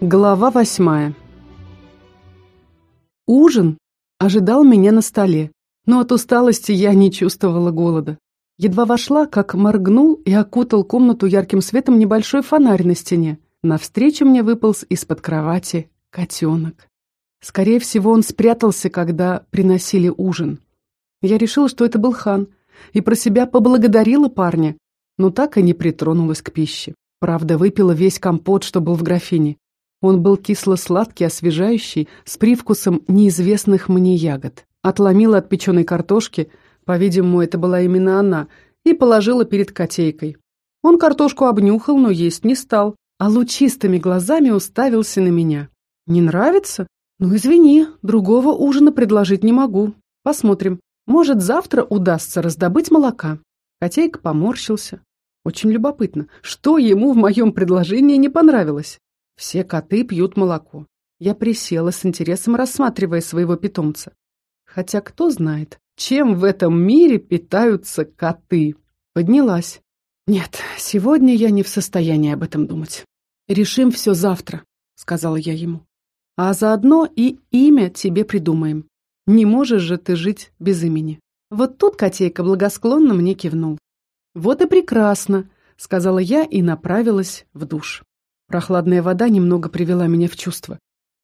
Глава восьмая Ужин ожидал меня на столе, но от усталости я не чувствовала голода. Едва вошла, как моргнул и окутал комнату ярким светом небольшой фонарь на стене. Навстречу мне выполз из-под кровати котенок. Скорее всего, он спрятался, когда приносили ужин. Я решила, что это был хан, и про себя поблагодарила парня, но так и не притронулась к пище. Правда, выпила весь компот, что был в графине. Он был кисло-сладкий, освежающий, с привкусом неизвестных мне ягод. Отломила от печеной картошки, по-видимому, это была именно она, и положила перед котейкой. Он картошку обнюхал, но есть не стал, а лучистыми глазами уставился на меня. «Не нравится? Ну, извини, другого ужина предложить не могу. Посмотрим. Может, завтра удастся раздобыть молока». Котейка поморщился. Очень любопытно, что ему в моем предложении не понравилось. Все коты пьют молоко. Я присела с интересом, рассматривая своего питомца. Хотя кто знает, чем в этом мире питаются коты. Поднялась. Нет, сегодня я не в состоянии об этом думать. Решим все завтра, сказала я ему. А заодно и имя тебе придумаем. Не можешь же ты жить без имени. Вот тут котейка благосклонно мне кивнул. Вот и прекрасно, сказала я и направилась в душ. Прохладная вода немного привела меня в чувство.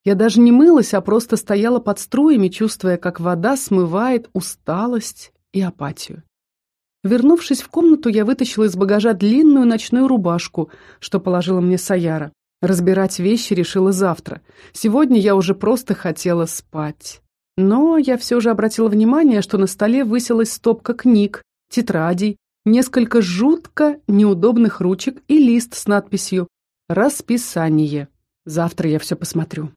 Я даже не мылась, а просто стояла под струями, чувствуя, как вода смывает усталость и апатию. Вернувшись в комнату, я вытащила из багажа длинную ночную рубашку, что положила мне Саяра. Разбирать вещи решила завтра. Сегодня я уже просто хотела спать. Но я все же обратила внимание, что на столе высилась стопка книг, тетрадей, несколько жутко неудобных ручек и лист с надписью Расписание. Завтра я все посмотрю.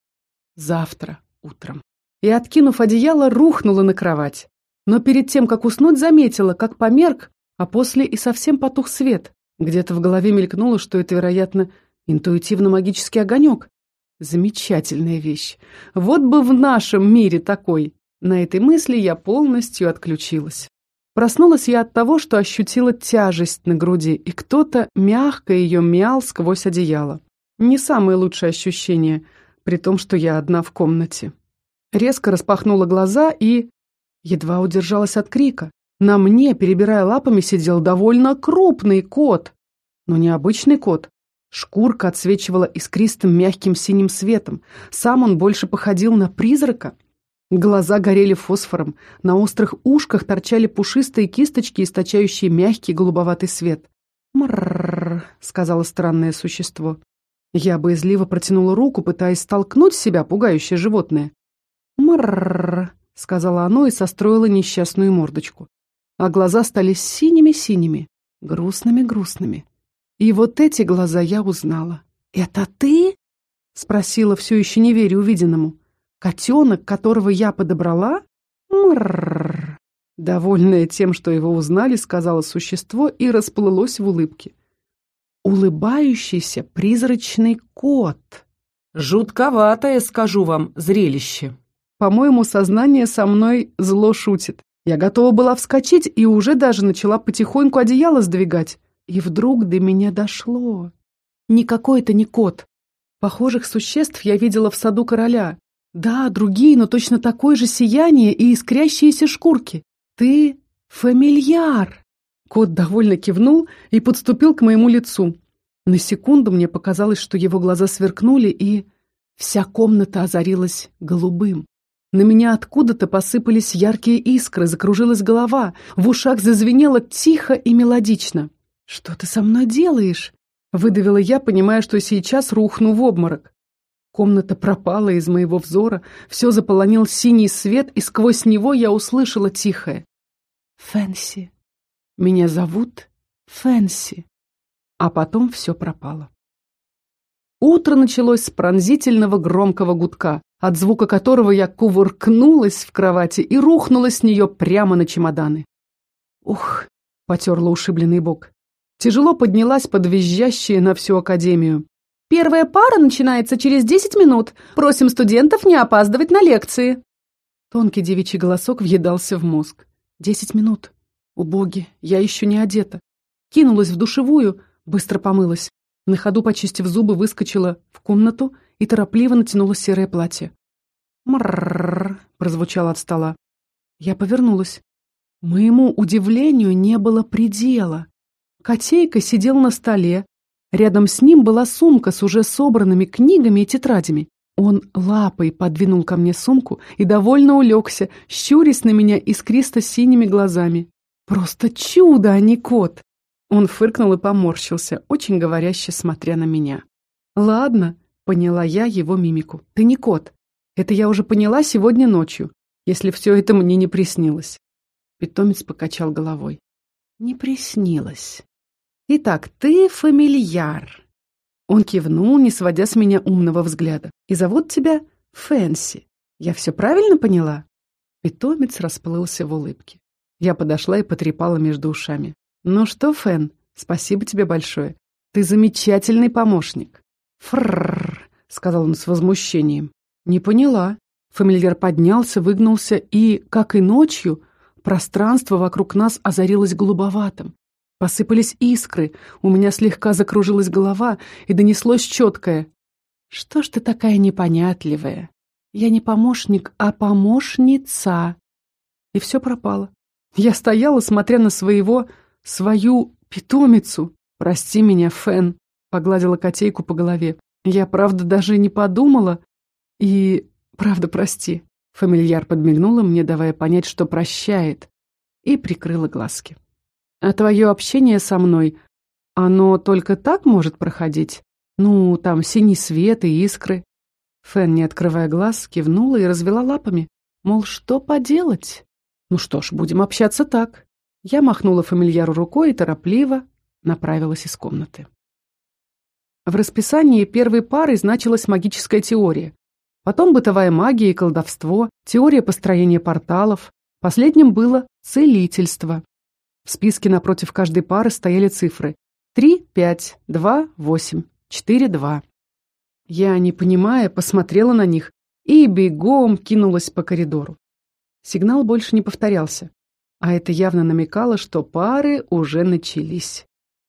Завтра утром. И, откинув одеяло, рухнула на кровать. Но перед тем, как уснуть, заметила, как померк, а после и совсем потух свет. Где-то в голове мелькнуло, что это, вероятно, интуитивно-магический огонек. Замечательная вещь. Вот бы в нашем мире такой. На этой мысли я полностью отключилась. Проснулась я от того, что ощутила тяжесть на груди, и кто-то мягко ее мял сквозь одеяло. Не самое лучшее ощущение, при том, что я одна в комнате. Резко распахнула глаза и... Едва удержалась от крика. На мне, перебирая лапами, сидел довольно крупный кот. Но не обычный кот. Шкурка отсвечивала искристым мягким синим светом. Сам он больше походил на призрака. Глаза горели фосфором, на острых ушках торчали пушистые кисточки, источающие мягкий голубоватый свет. «Мррррр», — сказала странное существо. Я боязливо протянула руку, пытаясь столкнуть себя пугающее животное. «Мррррр», — сказала оно и состроило несчастную мордочку. А глаза стали синими-синими, грустными-грустными. И вот эти глаза я узнала. «Это ты?» — спросила, все еще не веря увиденному. Котенок, которого я подобрала? Мррррр. Довольное тем, что его узнали, сказала существо и расплылось в улыбке. Улыбающийся призрачный кот. Жутковатое, скажу вам, зрелище. По-моему, сознание со мной зло шутит. Я готова была вскочить и уже даже начала потихоньку одеяло сдвигать. И вдруг до меня дошло. Никакой это не кот. Похожих существ я видела в саду короля. Да, другие, но точно такое же сияние и искрящиеся шкурки. Ты фамильяр. Кот довольно кивнул и подступил к моему лицу. На секунду мне показалось, что его глаза сверкнули, и вся комната озарилась голубым. На меня откуда-то посыпались яркие искры, закружилась голова, в ушах зазвенело тихо и мелодично. «Что ты со мной делаешь?» — выдавила я, понимая, что сейчас рухну в обморок. Комната пропала из моего взора, все заполонил синий свет, и сквозь него я услышала тихое. «Фэнси. Меня зовут Фэнси». А потом все пропало. Утро началось с пронзительного громкого гудка, от звука которого я кувыркнулась в кровати и рухнула с нее прямо на чемоданы. «Ух!» — потерла ушибленный бок. Тяжело поднялась под визжащие на всю академию. Первая пара начинается через десять минут. Просим студентов не опаздывать на лекции». Тонкий девичий голосок въедался в мозг. «Десять минут. О боги, я еще не одета». Кинулась в душевую, быстро помылась. На ходу, почистив зубы, выскочила в комнату и торопливо натянула серое платье. «Мррррр», — прозвучало от стола. Я повернулась. Моему удивлению не было предела. Котейка сидел на столе. Рядом с ним была сумка с уже собранными книгами и тетрадями. Он лапой подвинул ко мне сумку и довольно улегся, щурясь на меня искристо-синими глазами. «Просто чудо, а не кот!» Он фыркнул и поморщился, очень говоряще смотря на меня. «Ладно», — поняла я его мимику, — «ты не кот. Это я уже поняла сегодня ночью, если все это мне не приснилось». Питомец покачал головой. «Не приснилось. Итак, ты фамильяр». Он кивнул, не сводя с меня умного взгляда. «И зовут тебя Фэнси. Я все правильно поняла?» Питомец расплылся в улыбке. Я подошла и потрепала между ушами. «Ну что, Фэн, спасибо тебе большое. Ты замечательный помощник». «Фрррр», — сказал он с возмущением. «Не поняла». Фамильяр поднялся, выгнулся и, как и ночью, пространство вокруг нас озарилось голубоватым. Посыпались искры, у меня слегка закружилась голова и донеслось четкое. «Что ж ты такая непонятливая? Я не помощник, а помощница». И все пропало. Я стояла, смотря на своего свою питомицу. Прости меня, Фен, погладила котейку по голове. Я, правда, даже не подумала. И, правда, прости. Фамильяр подмигнула мне, давая понять, что прощает, и прикрыла глазки. А твое общение со мной, оно только так может проходить? Ну, там синий свет и искры. Фэн, не открывая глаз, кивнула и развела лапами. Мол, что поделать? Ну что ж, будем общаться так. Я махнула фамильяру рукой и торопливо направилась из комнаты. В расписании первой пары значилась магическая теория. Потом бытовая магия и колдовство, теория построения порталов. Последним было целительство. В списке напротив каждой пары стояли цифры 3, 5, 2, 8, 4, 2. Я, не понимая, посмотрела на них и бегом кинулась по коридору. Сигнал больше не повторялся. А это явно намекало, что пары уже начались.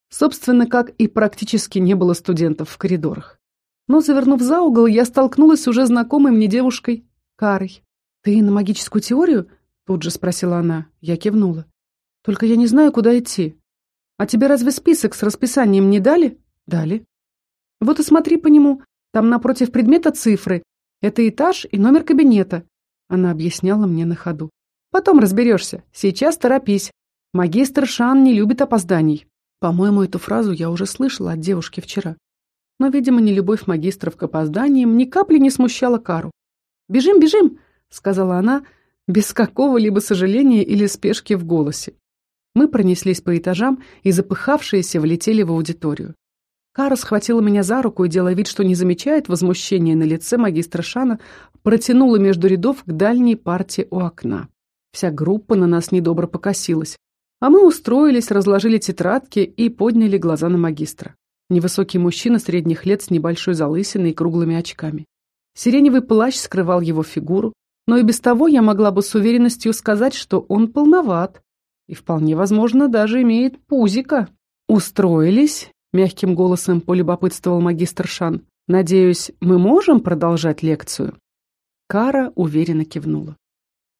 Собственно, как и практически не было студентов в коридорах. Но, завернув за угол, я столкнулась с уже знакомой мне девушкой Карой. «Ты на магическую теорию?» — тут же спросила она. Я кивнула. «Только я не знаю, куда идти. А тебе разве список с расписанием не дали?» «Дали». «Вот и смотри по нему. Там напротив предмета цифры. Это этаж и номер кабинета». Она объясняла мне на ходу. Потом разберешься. Сейчас торопись. Магистр Шан не любит опозданий. По-моему, эту фразу я уже слышала от девушки вчера. Но, видимо, не любовь магистров к опозданиям ни капли не смущала Кару. «Бежим, бежим!» — сказала она, без какого-либо сожаления или спешки в голосе. Мы пронеслись по этажам и, запыхавшиеся, влетели в аудиторию. Кара схватила меня за руку и, делая вид, что не замечает возмущения на лице магистра Шана, протянула между рядов к дальней парте у окна. Вся группа на нас недобро покосилась. А мы устроились, разложили тетрадки и подняли глаза на магистра. Невысокий мужчина средних лет с небольшой залысиной и круглыми очками. Сиреневый плащ скрывал его фигуру, но и без того я могла бы с уверенностью сказать, что он полноват и, вполне возможно, даже имеет пузика. «Устроились?» — мягким голосом полюбопытствовал магистр Шан. «Надеюсь, мы можем продолжать лекцию?» Кара уверенно кивнула.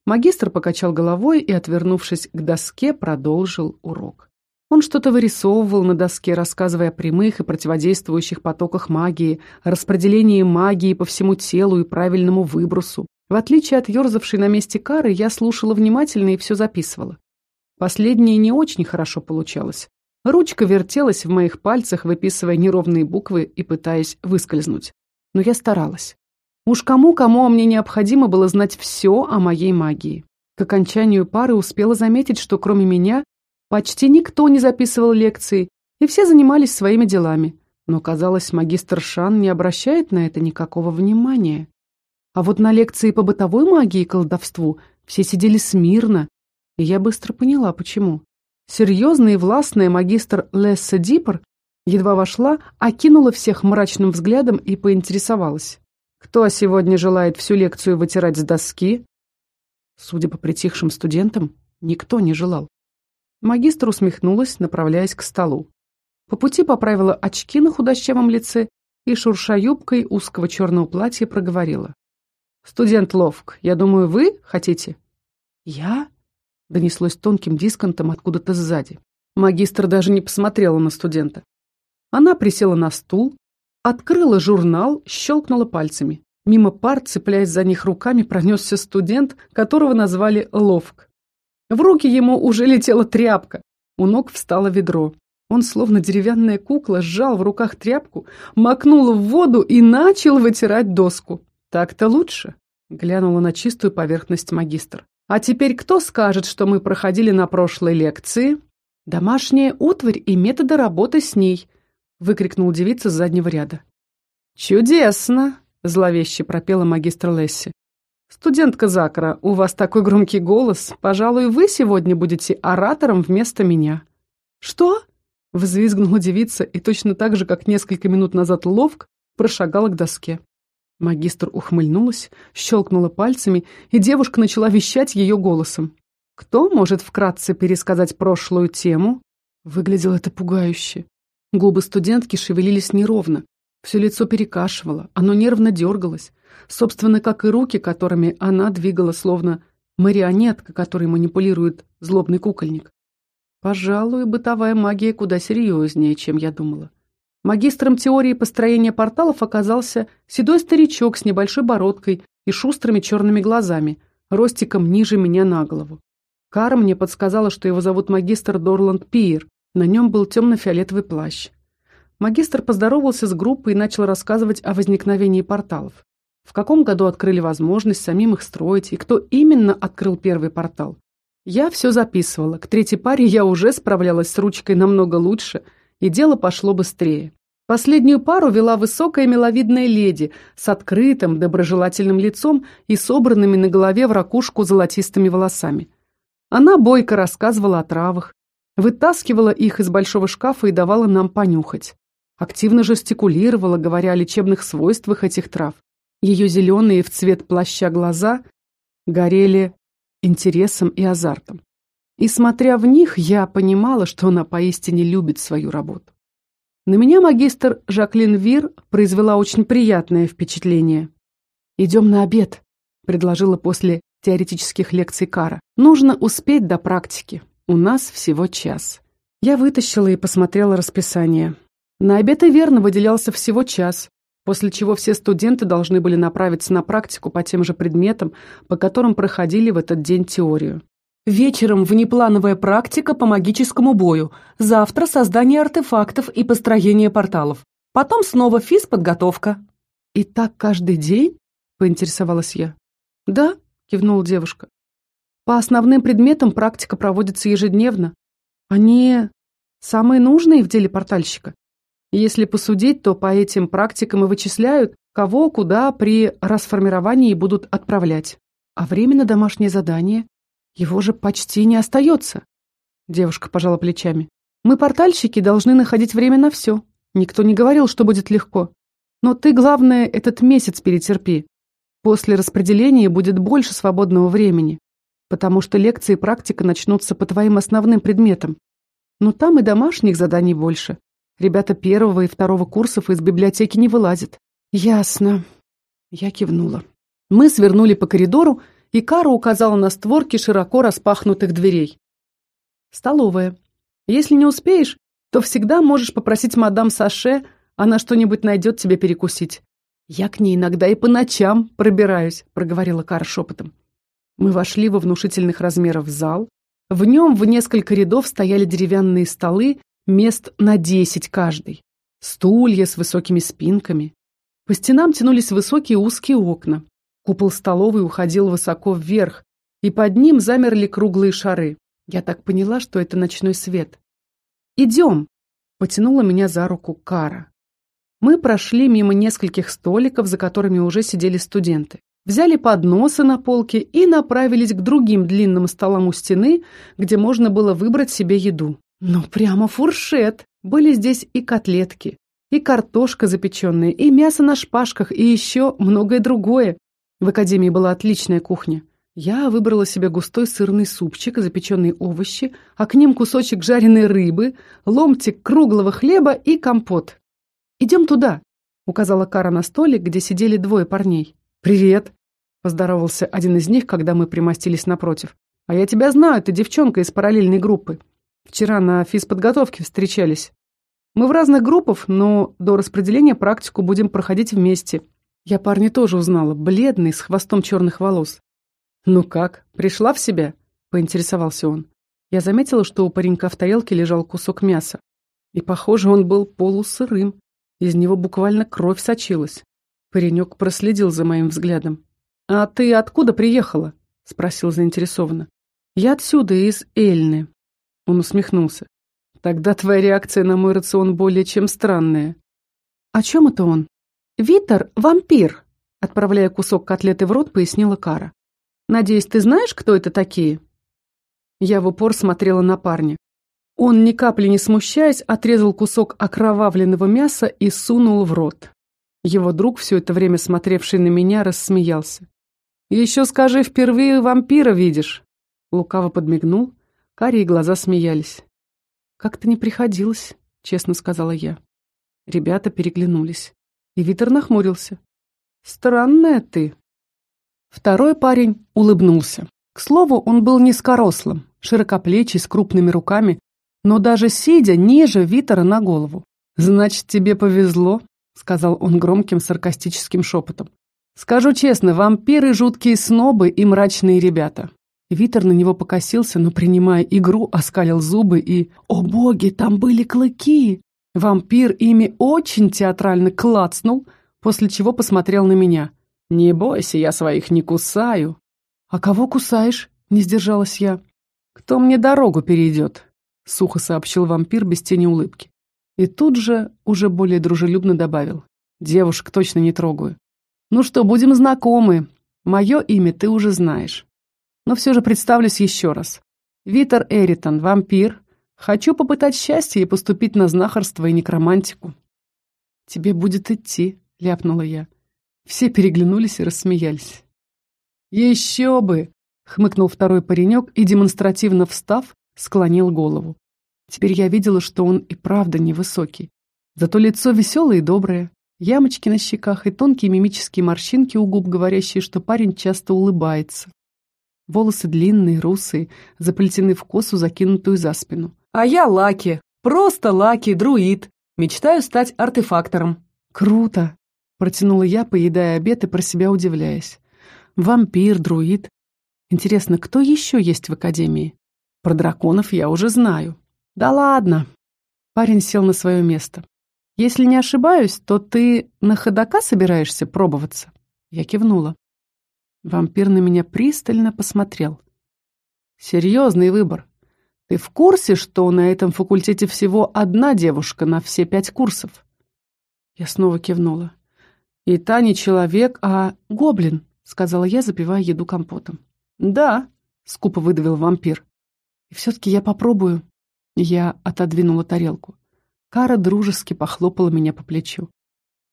Магистр покачал головой и, отвернувшись к доске, продолжил урок. Он что-то вырисовывал на доске, рассказывая о прямых и противодействующих потоках магии, распределении магии по всему телу и правильному выбросу. В отличие от ерзавшей на месте кары, я слушала внимательно и все записывала. Последнее не очень хорошо получалось. Ручка вертелась в моих пальцах, выписывая неровные буквы и пытаясь выскользнуть. Но я старалась. Уж кому-кому, а мне необходимо было знать все о моей магии. К окончанию пары успела заметить, что кроме меня почти никто не записывал лекции, и все занимались своими делами. Но, казалось, магистр Шан не обращает на это никакого внимания. А вот на лекции по бытовой магии и колдовству все сидели смирно, и я быстро поняла, почему. Серьезная и властная магистр Лесса Диппер едва вошла, окинула всех мрачным взглядом и поинтересовалась. Кто сегодня желает всю лекцию вытирать с доски? Судя по притихшим студентам, никто не желал. Магистр усмехнулась, направляясь к столу. По пути поправила очки на худощавом лице и, шурша юбкой узкого черного платья, проговорила. «Студент Ловк, я думаю, вы хотите?» «Я?» — донеслось тонким дисконтом откуда-то сзади. Магистр даже не посмотрела на студента. Она присела на стул, открыла журнал, щелкнула пальцами. Мимо пар, цепляясь за них руками, пронесся студент, которого назвали Ловк. В руки ему уже летела тряпка. У ног встало ведро. Он, словно деревянная кукла, сжал в руках тряпку, макнул в воду и начал вытирать доску. «Так-то лучше», — глянула на чистую поверхность магистр. «А теперь кто скажет, что мы проходили на прошлой лекции?» «Домашняя утварь и методы работы с ней», — выкрикнул девица с заднего ряда. «Чудесно!» — зловеще пропела магистр Лесси. «Студентка Закра, у вас такой громкий голос. Пожалуй, вы сегодня будете оратором вместо меня». «Что?» Взвизгнула девица и точно так же, как несколько минут назад ловк, прошагала к доске. Магистр ухмыльнулась, щелкнула пальцами, и девушка начала вещать ее голосом. «Кто может вкратце пересказать прошлую тему?» Выглядело это пугающе. Губы студентки шевелились неровно, все лицо перекашивало, оно нервно дергалось, собственно, как и руки, которыми она двигала, словно марионетка, которой манипулирует злобный кукольник. Пожалуй, бытовая магия куда серьезнее, чем я думала. Магистром теории построения порталов оказался седой старичок с небольшой бородкой и шустрыми черными глазами, ростиком ниже меня на голову. Кара мне подсказала, что его зовут магистр Дорланд Пиер. На нем был темно-фиолетовый плащ. Магистр поздоровался с группой и начал рассказывать о возникновении порталов. В каком году открыли возможность самим их строить и кто именно открыл первый портал. Я все записывала. К третьей паре я уже справлялась с ручкой намного лучше, и дело пошло быстрее. Последнюю пару вела высокая миловидная леди с открытым, доброжелательным лицом и собранными на голове в ракушку золотистыми волосами. Она бойко рассказывала о травах, вытаскивала их из большого шкафа и давала нам понюхать. Активно жестикулировала, говоря о лечебных свойствах этих трав. Ее зеленые в цвет плаща глаза горели интересом и азартом. И смотря в них, я понимала, что она поистине любит свою работу. На меня магистр Жаклин Вир произвела очень приятное впечатление. «Идем на обед», — предложила после теоретических лекций Кара. «Нужно успеть до практики. У нас всего час». Я вытащила и посмотрела расписание. На обед и верно выделялся всего час, после чего все студенты должны были направиться на практику по тем же предметам, по которым проходили в этот день теорию. Вечером внеплановая практика по магическому бою, завтра создание артефактов и построение порталов. Потом снова физподготовка. «И так каждый день?» — поинтересовалась я. «Да», — кивнула девушка. «По основным предметам практика проводится ежедневно. Они самые нужные в деле портальщика. Если посудить, то по этим практикам и вычисляют, кого куда при расформировании будут отправлять. А время на домашнее задание? Его же почти не остается. Девушка пожала плечами. Мы, портальщики, должны находить время на все. Никто не говорил, что будет легко. Но ты, главное, этот месяц перетерпи. После распределения будет больше свободного времени, потому что лекции и практика начнутся по твоим основным предметам. Но там и домашних заданий больше. Ребята первого и второго курсов из библиотеки не вылазят. Ясно. Я кивнула. Мы свернули по коридору, и Кара указала на створки широко распахнутых дверей. Столовая. Если не успеешь, то всегда можешь попросить мадам Саше, она что-нибудь найдет тебе перекусить. Я к ней иногда и по ночам пробираюсь, проговорила Кара шепотом. Мы вошли во внушительных размеров зал. В нем в несколько рядов стояли деревянные столы мест на десять каждый. Стулья с высокими спинками. По стенам тянулись высокие узкие окна. Купол столовой уходил высоко вверх, и под ним замерли круглые шары. Я так поняла, что это ночной свет. «Идем!» — потянула меня за руку Кара. Мы прошли мимо нескольких столиков, за которыми уже сидели студенты. Взяли подносы на полке и направились к другим длинным столам у стены, где можно было выбрать себе еду. Ну, прямо фуршет. Были здесь и котлетки, и картошка запеченная, и мясо на шпажках, и еще многое другое. В академии была отличная кухня. Я выбрала себе густой сырный супчик, запеченные овощи, а к ним кусочек жареной рыбы, ломтик круглого хлеба и компот. «Идем туда», — указала Кара на столик, где сидели двое парней. «Привет», — поздоровался один из них, когда мы примостились напротив. «А я тебя знаю, ты девчонка из параллельной группы. Вчера на физподготовке встречались. Мы в разных группах, но до распределения практику будем проходить вместе. Я парня тоже узнала, бледный, с хвостом черных волос. «Ну как, пришла в себя?» — поинтересовался он. Я заметила, что у паренька в тарелке лежал кусок мяса. И, похоже, он был полусырым. Из него буквально кровь сочилась. Паренек проследил за моим взглядом. «А ты откуда приехала?» — спросил заинтересованно. «Я отсюда, из Эльны». Он усмехнулся. «Тогда твоя реакция на мой рацион более чем странная». «О чем это он?» «Витер — вампир», — отправляя кусок котлеты в рот, пояснила Кара. «Надеюсь, ты знаешь, кто это такие?» Я в упор смотрела на парня. Он, ни капли не смущаясь, отрезал кусок окровавленного мяса и сунул в рот. Его друг, все это время смотревший на меня, рассмеялся. «Еще скажи, впервые вампира видишь?» Лукаво подмигнул, карие глаза смеялись. «Как-то не приходилось», — честно сказала я. Ребята переглянулись. И Витер нахмурился. «Странная ты». Второй парень улыбнулся. К слову, он был низкорослым, широкоплечий, с крупными руками, но даже сидя ниже Витера на голову. «Значит, тебе повезло», — сказал он громким саркастическим шепотом. «Скажу честно, вампиры — жуткие снобы и мрачные ребята». Витер на него покосился, но, принимая игру, оскалил зубы и... «О боги, там были клыки!» Вампир ими очень театрально клацнул, после чего посмотрел на меня. «Не бойся, я своих не кусаю». «А кого кусаешь?» — не сдержалась я. «Кто мне дорогу перейдет?» — сухо сообщил вампир без тени улыбки. И тут же уже более дружелюбно добавил. «Девушек точно не трогаю. Ну что, будем знакомы. Мое имя ты уже знаешь. Но все же представлюсь еще раз. Витер Эритон, вампир. Хочу попытать счастье и поступить на знахарство и некромантику». «Тебе будет идти», — ляпнула я. Все переглянулись и рассмеялись. «Еще бы!» — хмыкнул второй паренек и, демонстративно встав, склонил голову. Теперь я видела, что он и правда невысокий. Зато лицо веселое и доброе, ямочки на щеках и тонкие мимические морщинки у губ, говорящие, что парень часто улыбается. Волосы длинные, русые, заплетены в косу, закинутую за спину. «А я Лаки, просто Лаки, друид. Мечтаю стать артефактором». «Круто!» Протянула я, поедая обед и про себя удивляясь. Вампир, друид. Интересно, кто еще есть в Академии? Про драконов я уже знаю. Да ладно. Парень сел на свое место. Если не ошибаюсь, то ты на ходока собираешься пробоваться? Я кивнула. Вампир на меня пристально посмотрел. Серьезный выбор. Ты в курсе, что на этом факультете всего одна девушка на все пять курсов? Я снова кивнула. «И та не человек, а гоблин», — сказала я, запивая еду компотом. «Да», — скупо выдавил вампир. «И все-таки я попробую». Я отодвинула тарелку. Кара дружески похлопала меня по плечу.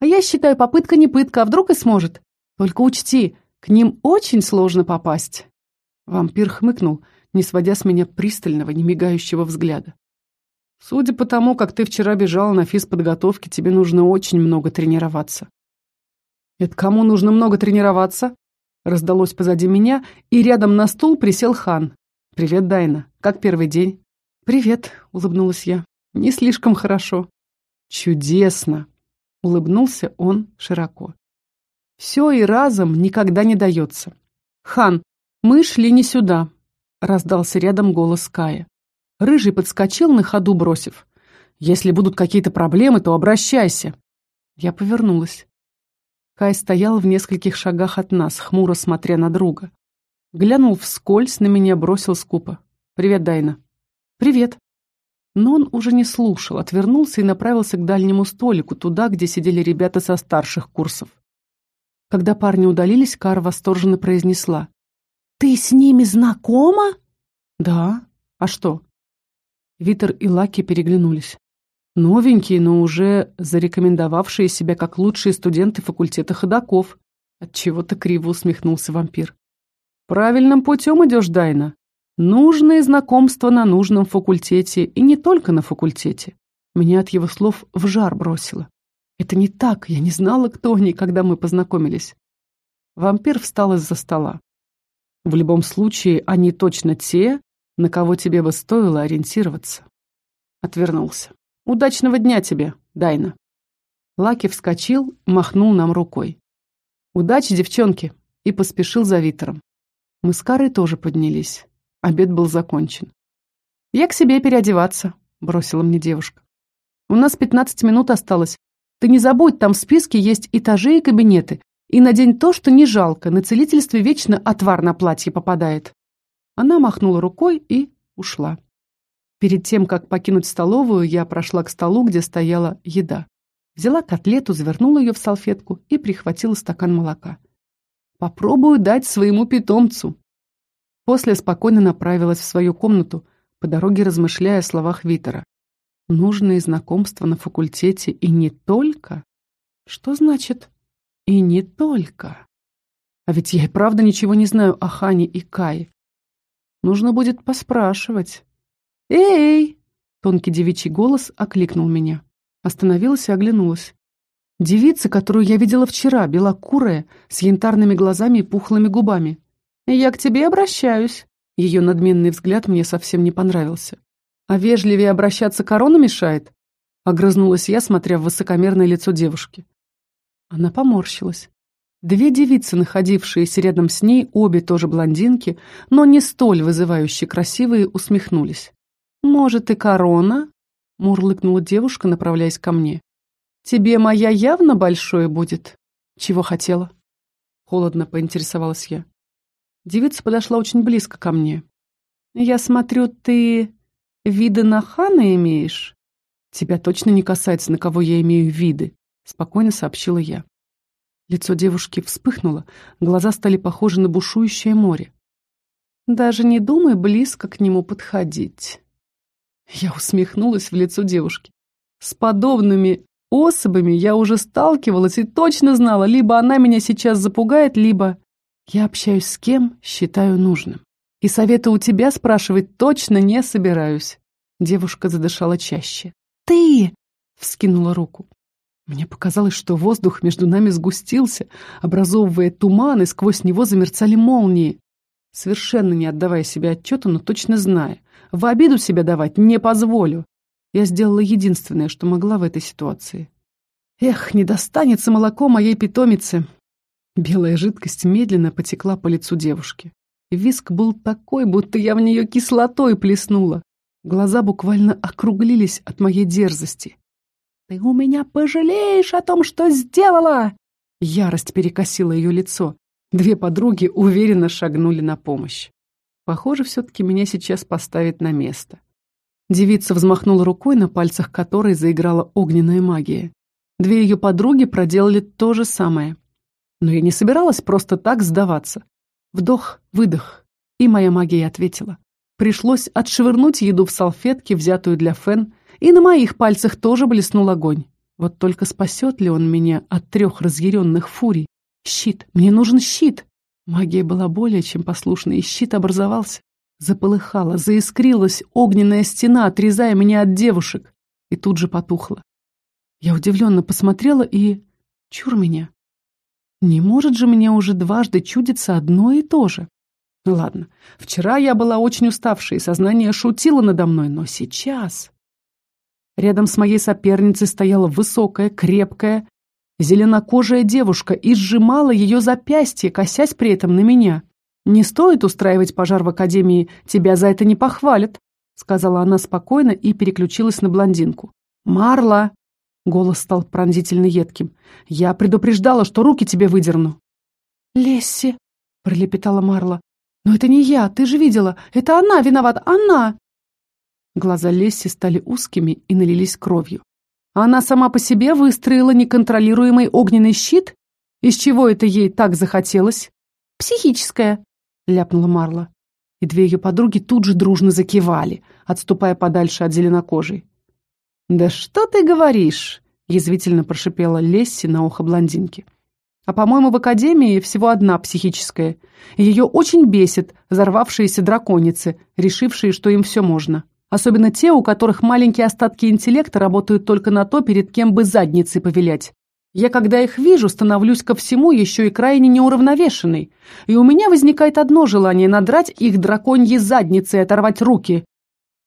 «А я считаю, попытка не пытка, а вдруг и сможет. Только учти, к ним очень сложно попасть». Вампир хмыкнул, не сводя с меня пристального, немигающего взгляда. «Судя по тому, как ты вчера бежала на физподготовке, тебе нужно очень много тренироваться. «Это кому нужно много тренироваться?» Раздалось позади меня, и рядом на стул присел хан. «Привет, Дайна. Как первый день?» «Привет», — улыбнулась я. «Не слишком хорошо». «Чудесно!» — улыбнулся он широко. «Все и разом никогда не дается. Хан, мы шли не сюда», — раздался рядом голос Кая. Рыжий подскочил на ходу, бросив. «Если будут какие-то проблемы, то обращайся». Я повернулась. Кай стоял в нескольких шагах от нас, хмуро смотря на друга. Глянул вскользь, на меня бросил скупо. «Привет, Дайна». «Привет». Но он уже не слушал, отвернулся и направился к дальнему столику, туда, где сидели ребята со старших курсов. Когда парни удалились, Кара восторженно произнесла. «Ты с ними знакома?» «Да. А что?» Витер и Лаки переглянулись. Новенькие, но уже зарекомендовавшие себя как лучшие студенты факультета ходаков. Отчего-то криво усмехнулся вампир. Правильным путем идешь, Дайна. Нужные знакомства на нужном факультете, и не только на факультете. Меня от его слов в жар бросило. Это не так, я не знала, кто они, когда мы познакомились. Вампир встал из-за стола. В любом случае, они точно те, на кого тебе бы стоило ориентироваться. Отвернулся. Удачного дня тебе, Дайна. Лаки вскочил, махнул нам рукой. Удачи, девчонки, и поспешил за Витером. Мы с Карой тоже поднялись. Обед был закончен. «Я к себе переодеваться», — бросила мне девушка. «У нас пятнадцать минут осталось. Ты не забудь, там в списке есть этажи и кабинеты. И надень то, что не жалко. На целительстве вечно отвар на платье попадает». Она махнула рукой и ушла. Перед тем, как покинуть столовую, я прошла к столу, где стояла еда. Взяла котлету, завернула ее в салфетку и прихватила стакан молока. Попробую дать своему питомцу. После спокойно направилась в свою комнату, по дороге размышляя о словах Витера. Нужные знакомства на факультете и не только? Что значит «и не только»? А ведь я и правда ничего не знаю о Хане и Кае. Нужно будет поспрашивать. «Эй!» — тонкий девичий голос окликнул меня. Остановилась и оглянулась. Девица, которую я видела вчера, белокурая, с янтарными глазами и пухлыми губами. «Я к тебе обращаюсь». Ее надменный взгляд мне совсем не понравился. «А вежливее обращаться корона мешает?» Огрызнулась я, смотря в высокомерное лицо девушки. Она поморщилась. Две девицы, находившиеся рядом с ней, обе тоже блондинки, но не столь вызывающе красивые, усмехнулись. «Может, и корона?» — мурлыкнула девушка, направляясь ко мне. «Тебе моя явно большое будет?» «Чего хотела?» Холодно поинтересовалась я. Девица подошла очень близко ко мне. «Я смотрю, ты виды на хана имеешь?» «Тебя точно не касается, на кого я имею виды», — спокойно сообщила я. Лицо девушки вспыхнуло, глаза стали похожи на бушующее море. «Даже не думай близко к нему подходить». Я усмехнулась в лицо девушки. С подобными особами я уже сталкивалась и точно знала, либо она меня сейчас запугает, либо я общаюсь с кем считаю нужным. И совета у тебя спрашивать точно не собираюсь. Девушка задышала чаще. «Ты!» — вскинула руку. Мне показалось, что воздух между нами сгустился, образовывая туман, и сквозь него замерцали молнии. Совершенно не отдавая себе отчета, но точно зная. В обиду себя давать не позволю. Я сделала единственное, что могла в этой ситуации. Эх, не достанется молоко моей питомицы. Белая жидкость медленно потекла по лицу девушки. Виск был такой, будто я в нее кислотой плеснула. Глаза буквально округлились от моей дерзости. «Ты у меня пожалеешь о том, что сделала!» Ярость перекосила ее лицо. Две подруги уверенно шагнули на помощь. Похоже, все-таки меня сейчас поставят на место. Девица взмахнула рукой, на пальцах которой заиграла огненная магия. Две ее подруги проделали то же самое. Но я не собиралась просто так сдаваться. Вдох, выдох. И моя магия ответила. Пришлось отшвырнуть еду в салфетке, взятую для Фен, и на моих пальцах тоже блеснул огонь. Вот только спасет ли он меня от трех разъяренных фурий? Щит! Мне нужен щит! Магия была более чем послушной, и щит образовался. Заполыхала, заискрилась огненная стена, отрезая меня от девушек, и тут же потухла. Я удивленно посмотрела и... Чур меня. Не может же мне уже дважды чудиться одно и то же. Ну ладно, вчера я была очень уставшей, сознание шутило надо мной, но сейчас... Рядом с моей соперницей стояла высокая, крепкая, зеленокожая девушка и сжимала ее запястье, косясь при этом на меня. «Не стоит устраивать пожар в академии, тебя за это не похвалят», сказала она спокойно и переключилась на блондинку. «Марла!» Голос стал пронзительно едким. «Я предупреждала, что руки тебе выдерну». «Лесси!» — пролепетала Марла. «Но это не я, ты же видела. Это она виновата, она!» Глаза Лесси стали узкими и налились кровью. Она сама по себе выстроила неконтролируемый огненный щит? Из чего это ей так захотелось? Психическое, — ляпнула Марла. И две ее подруги тут же дружно закивали, отступая подальше от зеленокожей. «Да что ты говоришь?» — язвительно прошипела Лесси на ухо блондинки. А, по-моему, в академии всего одна психическая. Ее очень бесит взорвавшиеся драконицы, решившие, что им все можно. Особенно те, у которых маленькие остатки интеллекта работают только на то, перед кем бы задницей повелять. Я, когда их вижу, становлюсь ко всему еще и крайне неуравновешенной. И у меня возникает одно желание надрать их драконьи задницы и оторвать руки.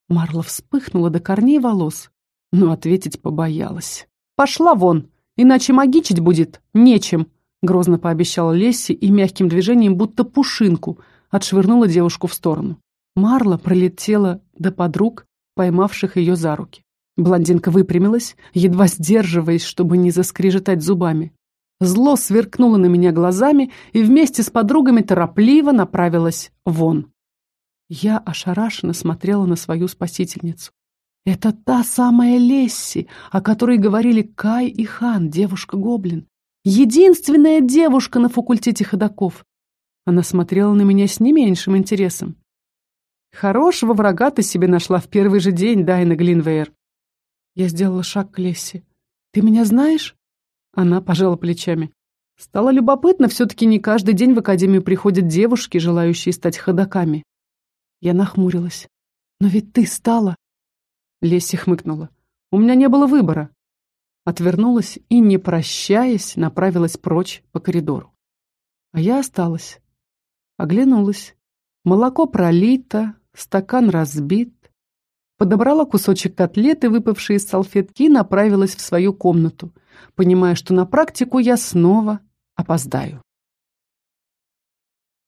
Марла вспыхнула до корней волос, но ответить побоялась. «Пошла вон, иначе магичить будет нечем», грозно пообещала Лесси и мягким движением, будто пушинку, отшвырнула девушку в сторону. Марла пролетела до подруг, поймавших ее за руки. Блондинка выпрямилась, едва сдерживаясь, чтобы не заскрежетать зубами. Зло сверкнуло на меня глазами и вместе с подругами торопливо направилась вон. Я ошарашенно смотрела на свою спасительницу. Это та самая Лесси, о которой говорили Кай и Хан, девушка-гоблин. Единственная девушка на факультете ходаков. Она смотрела на меня с не меньшим интересом. Хорошего врага ты себе нашла в первый же день, Дайна Глинвейр. Я сделала шаг к Лесси. Ты меня знаешь? Она пожала плечами. Стало любопытно, все-таки не каждый день в академию приходят девушки, желающие стать ходаками. Я нахмурилась. Но ведь ты стала. Лесси хмыкнула. У меня не было выбора. Отвернулась и, не прощаясь, направилась прочь по коридору. А я осталась. Оглянулась. Молоко пролито, стакан разбит. Подобрала кусочек котлеты, выпавший из салфетки, и направилась в свою комнату, понимая, что на практику я снова опоздаю.